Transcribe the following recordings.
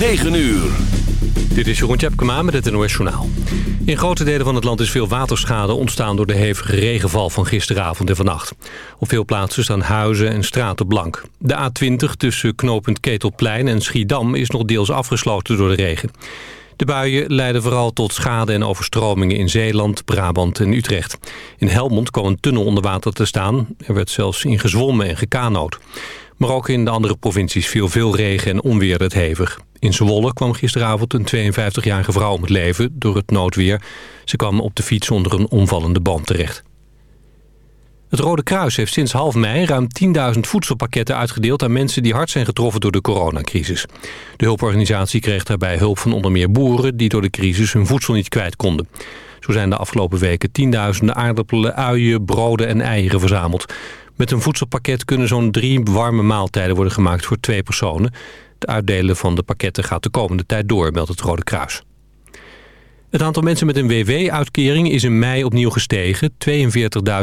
9 uur. Dit is Jeroen Tjepkema met het NOS Journaal. In grote delen van het land is veel waterschade ontstaan... door de hevige regenval van gisteravond en vannacht. Op veel plaatsen staan huizen en straten blank. De A20 tussen knooppunt Ketelplein en Schiedam... is nog deels afgesloten door de regen. De buien leiden vooral tot schade en overstromingen in Zeeland, Brabant en Utrecht. In Helmond kwam een tunnel onder water te staan. Er werd zelfs in gezwommen en gekanoot. Maar ook in de andere provincies viel veel regen en onweer het hevig. In Zwolle kwam gisteravond een 52-jarige vrouw om het leven door het noodweer. Ze kwam op de fiets onder een omvallende band terecht. Het Rode Kruis heeft sinds half mei ruim 10.000 voedselpakketten uitgedeeld... aan mensen die hard zijn getroffen door de coronacrisis. De hulporganisatie kreeg daarbij hulp van onder meer boeren... die door de crisis hun voedsel niet kwijt konden. Zo zijn de afgelopen weken tienduizenden aardappelen, uien, broden en eieren verzameld. Met een voedselpakket kunnen zo'n drie warme maaltijden worden gemaakt voor twee personen. Het uitdelen van de pakketten gaat de komende tijd door, meldt het Rode Kruis. Het aantal mensen met een WW-uitkering is in mei opnieuw gestegen.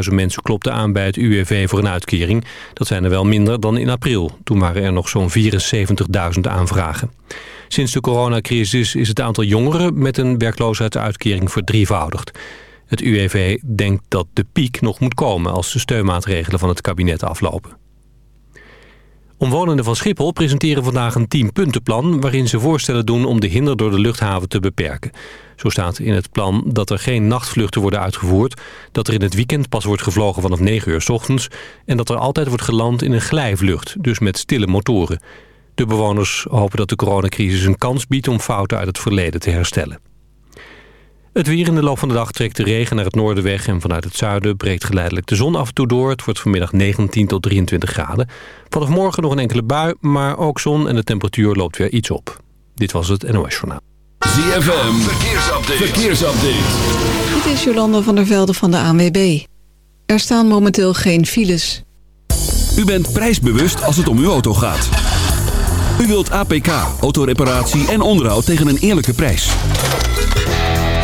42.000 mensen klopten aan bij het UWV voor een uitkering. Dat zijn er wel minder dan in april. Toen waren er nog zo'n 74.000 aanvragen. Sinds de coronacrisis is het aantal jongeren met een werkloosheidsuitkering verdrievoudigd. Het UWV denkt dat de piek nog moet komen als de steunmaatregelen van het kabinet aflopen. Omwonenden van Schiphol presenteren vandaag een 10-puntenplan... waarin ze voorstellen doen om de hinder door de luchthaven te beperken. Zo staat in het plan dat er geen nachtvluchten worden uitgevoerd... dat er in het weekend pas wordt gevlogen vanaf 9 uur s ochtends... en dat er altijd wordt geland in een glijvlucht, dus met stille motoren. De bewoners hopen dat de coronacrisis een kans biedt... om fouten uit het verleden te herstellen. Het weer in de loop van de dag trekt de regen naar het noorden weg... en vanuit het zuiden breekt geleidelijk de zon af en toe door. Het wordt vanmiddag 19 tot 23 graden. Vanaf morgen nog een enkele bui, maar ook zon en de temperatuur loopt weer iets op. Dit was het NOS Journaal. ZFM, verkeersupdate. verkeersupdate. Dit is Jolanda van der Velde van de ANWB. Er staan momenteel geen files. U bent prijsbewust als het om uw auto gaat. U wilt APK, autoreparatie en onderhoud tegen een eerlijke prijs.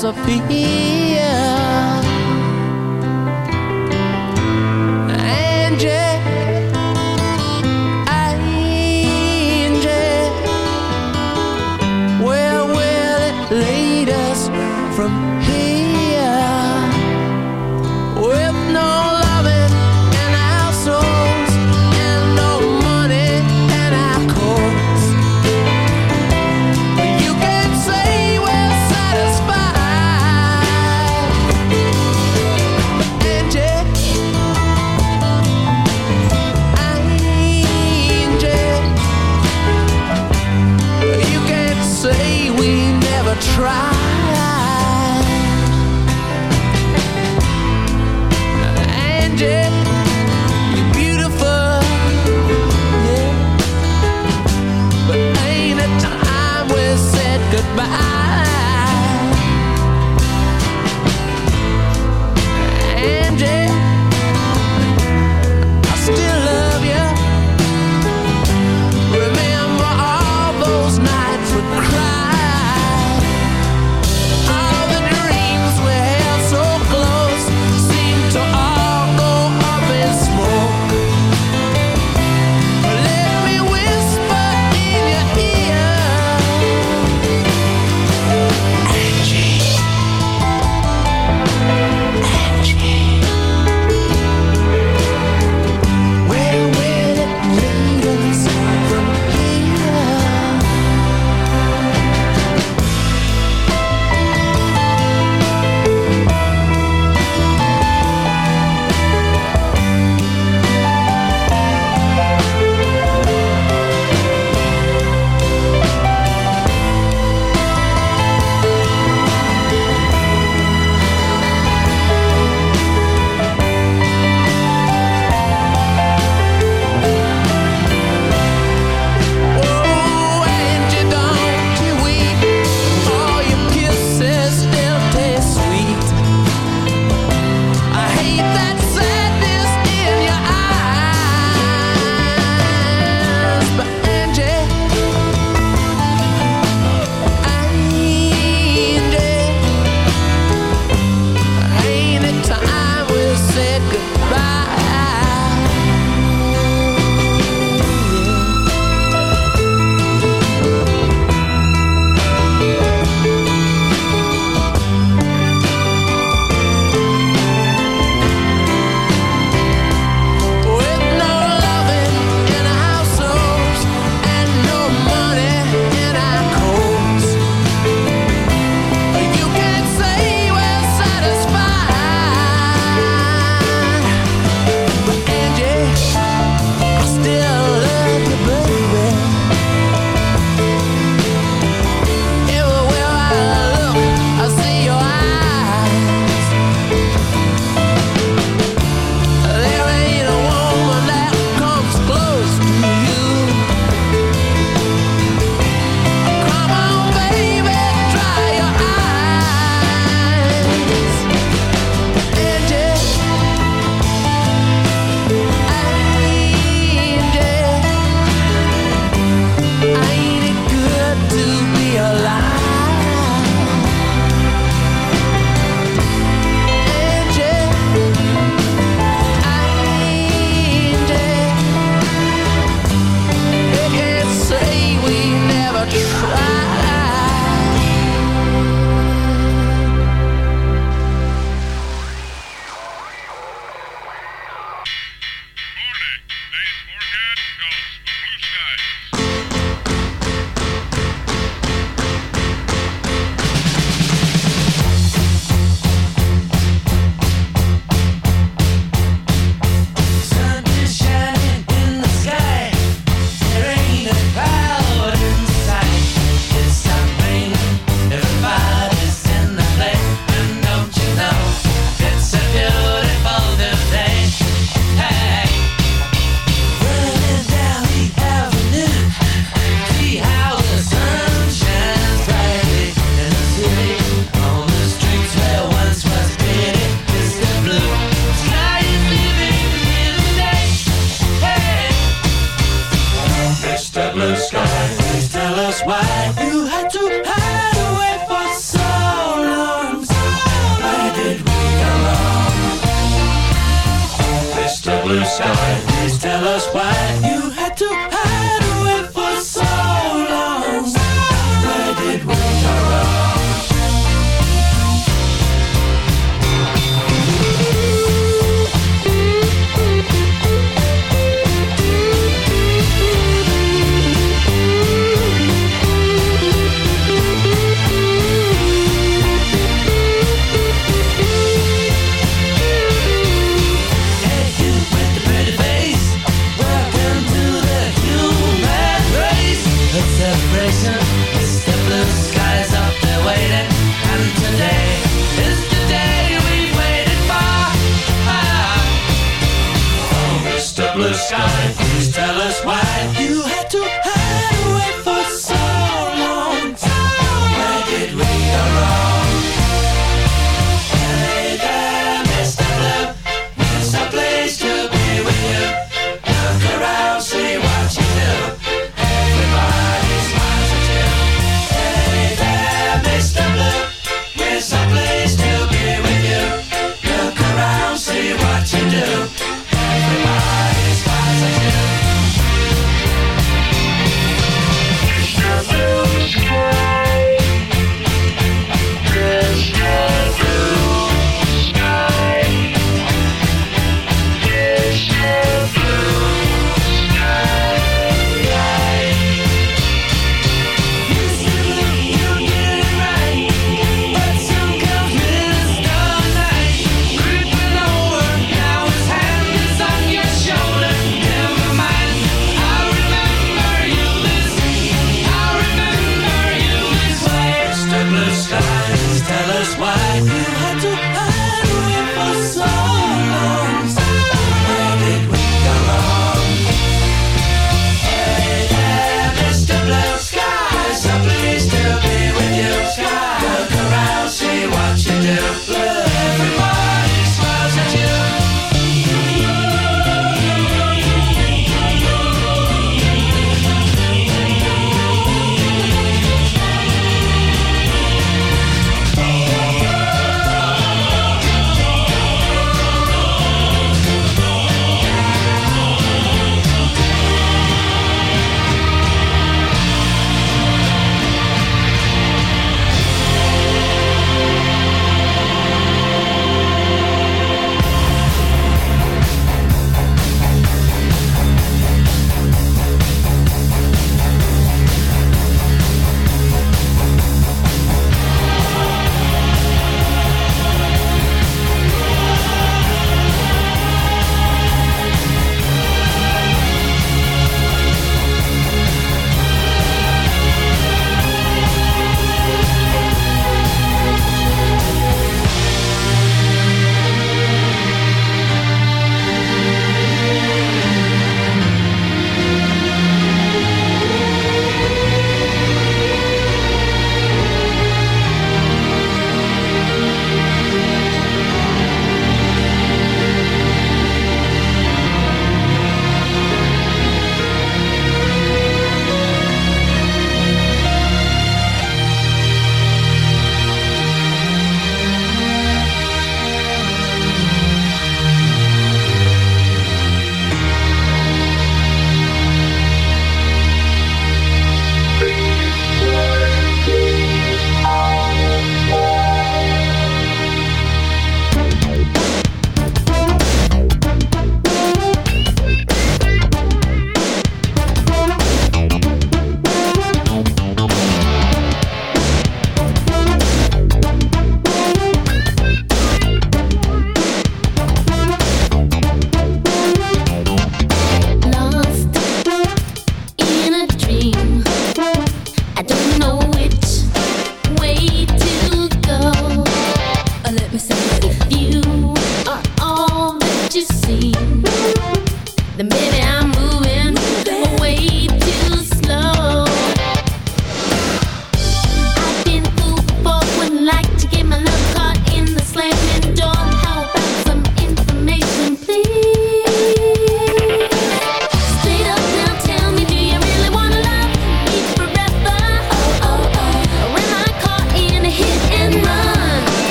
Disappear? try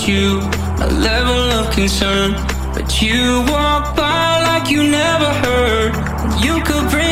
you a level of concern, but you walk by like you never heard. You could bring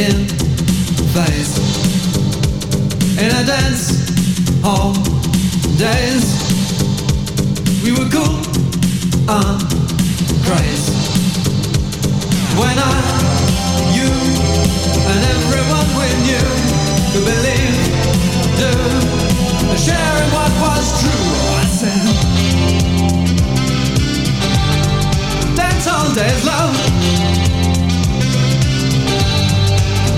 in phase in a dance hall days. We were cool and crazy when I, you, and everyone we knew could believe, do, sharing what was true. I said, dance all days, love.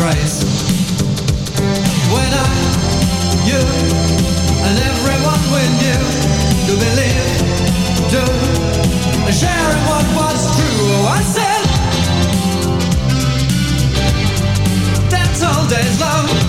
crazy When I, you and everyone we knew To believe, do sharing what was true. Oh, I said, that's all days love.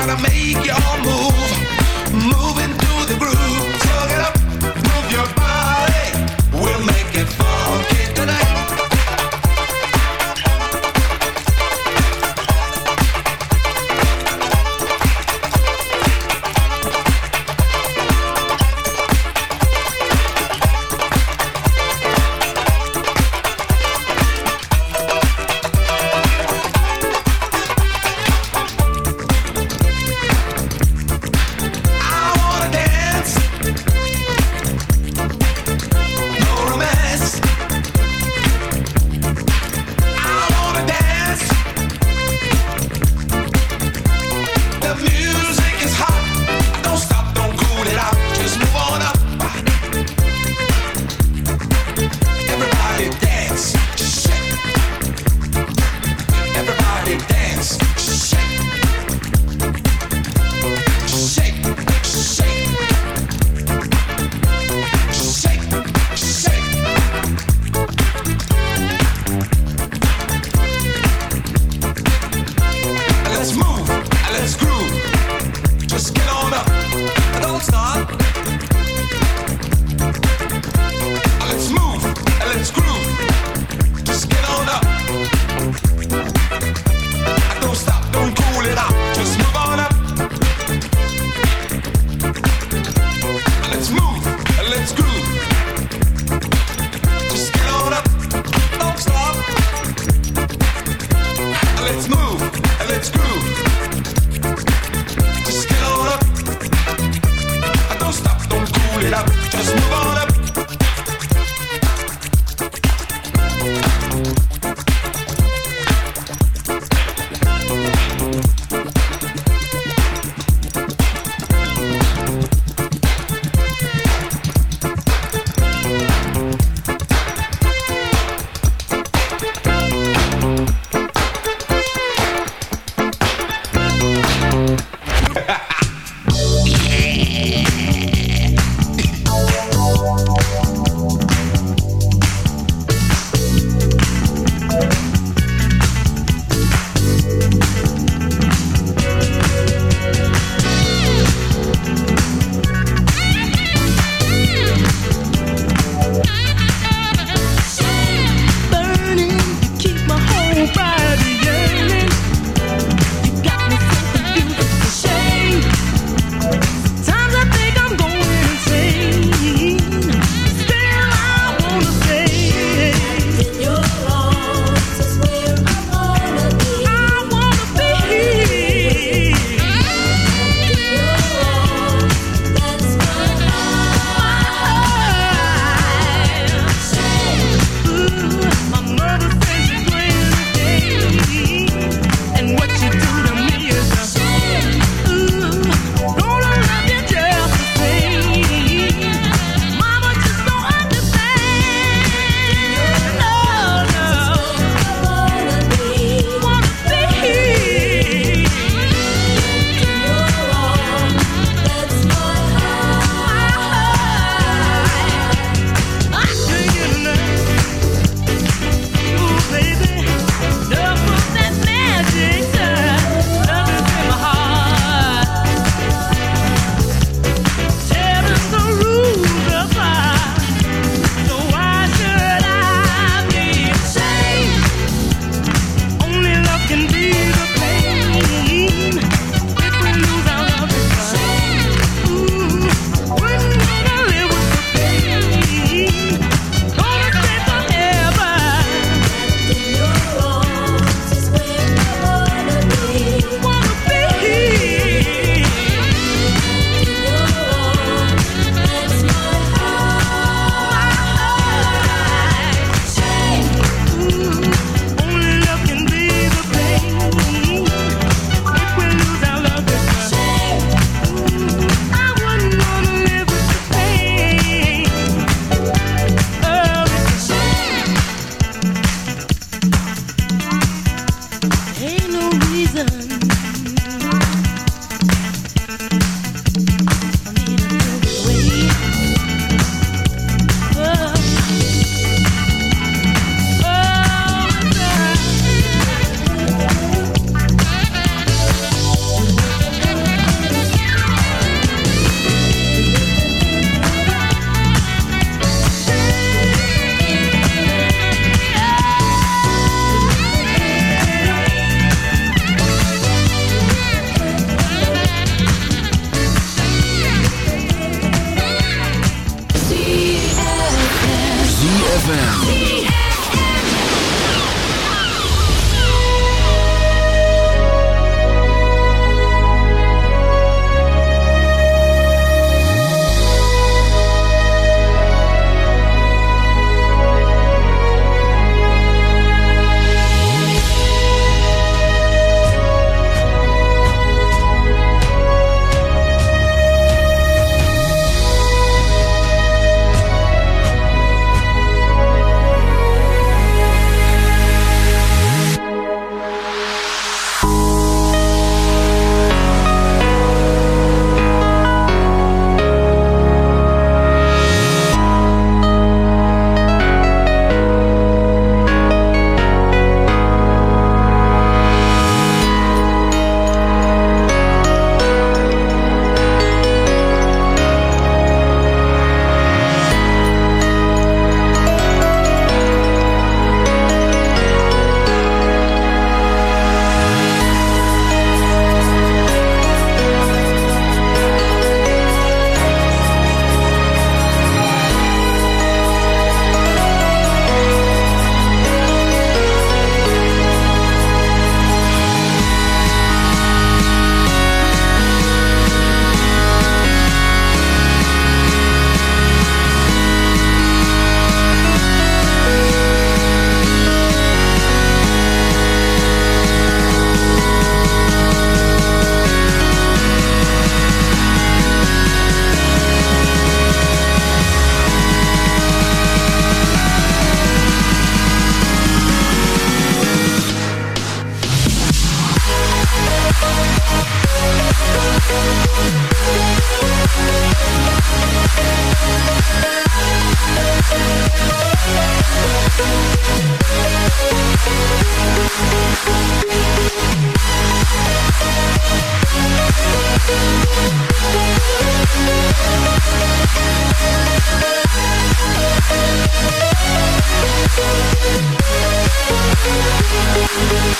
Gotta make you all move.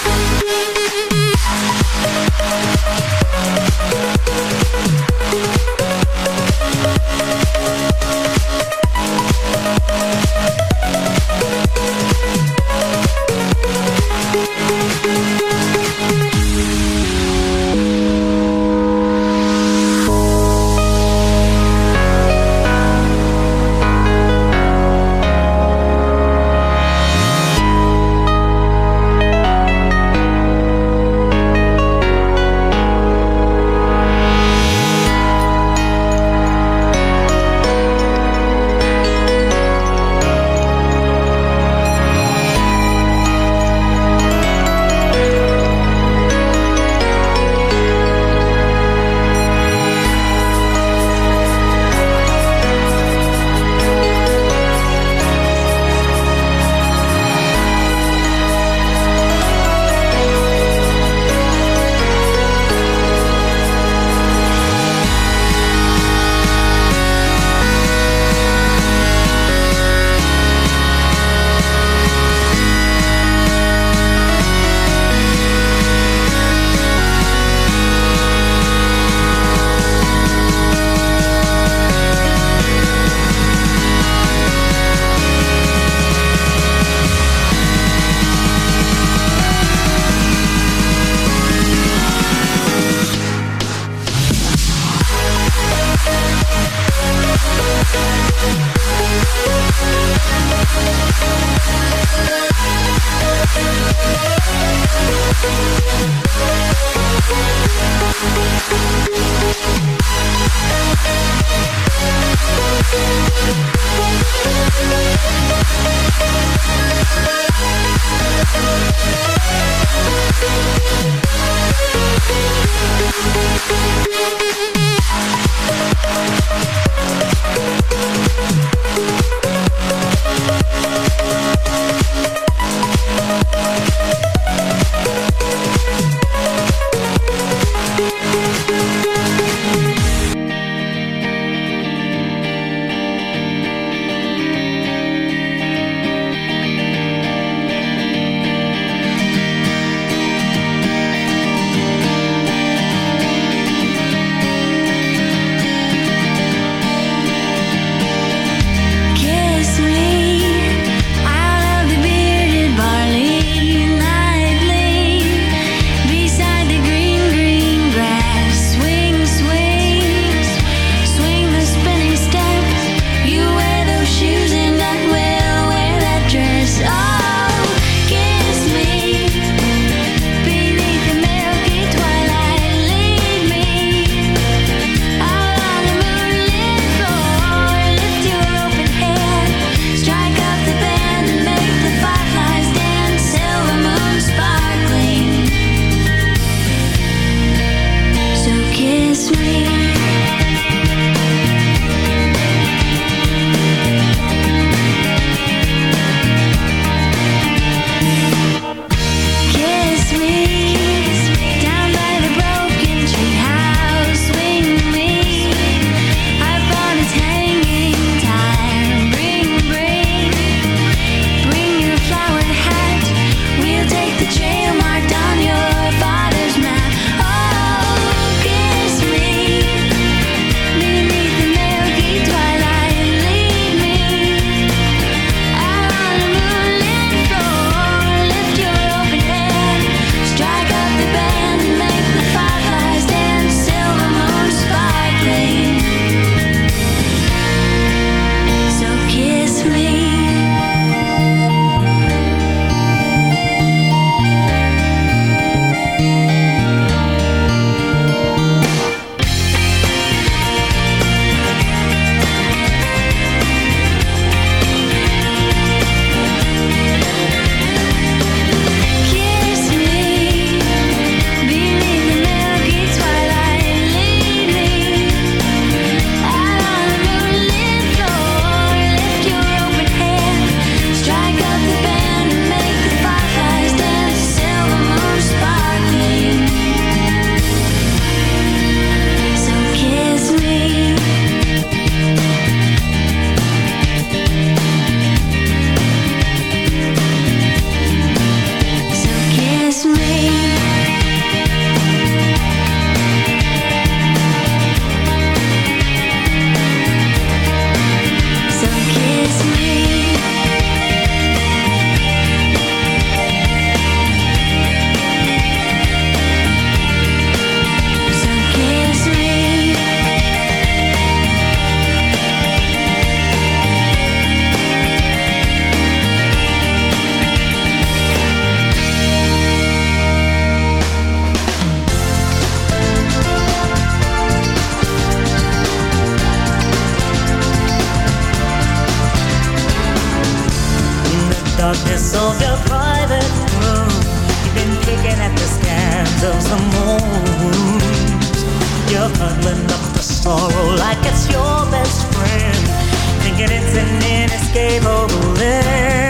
Thank of your private room. You've been picking at the scans of some wounds. You're huddling up the sorrow like it's your best friend, thinking it's an inescapable end.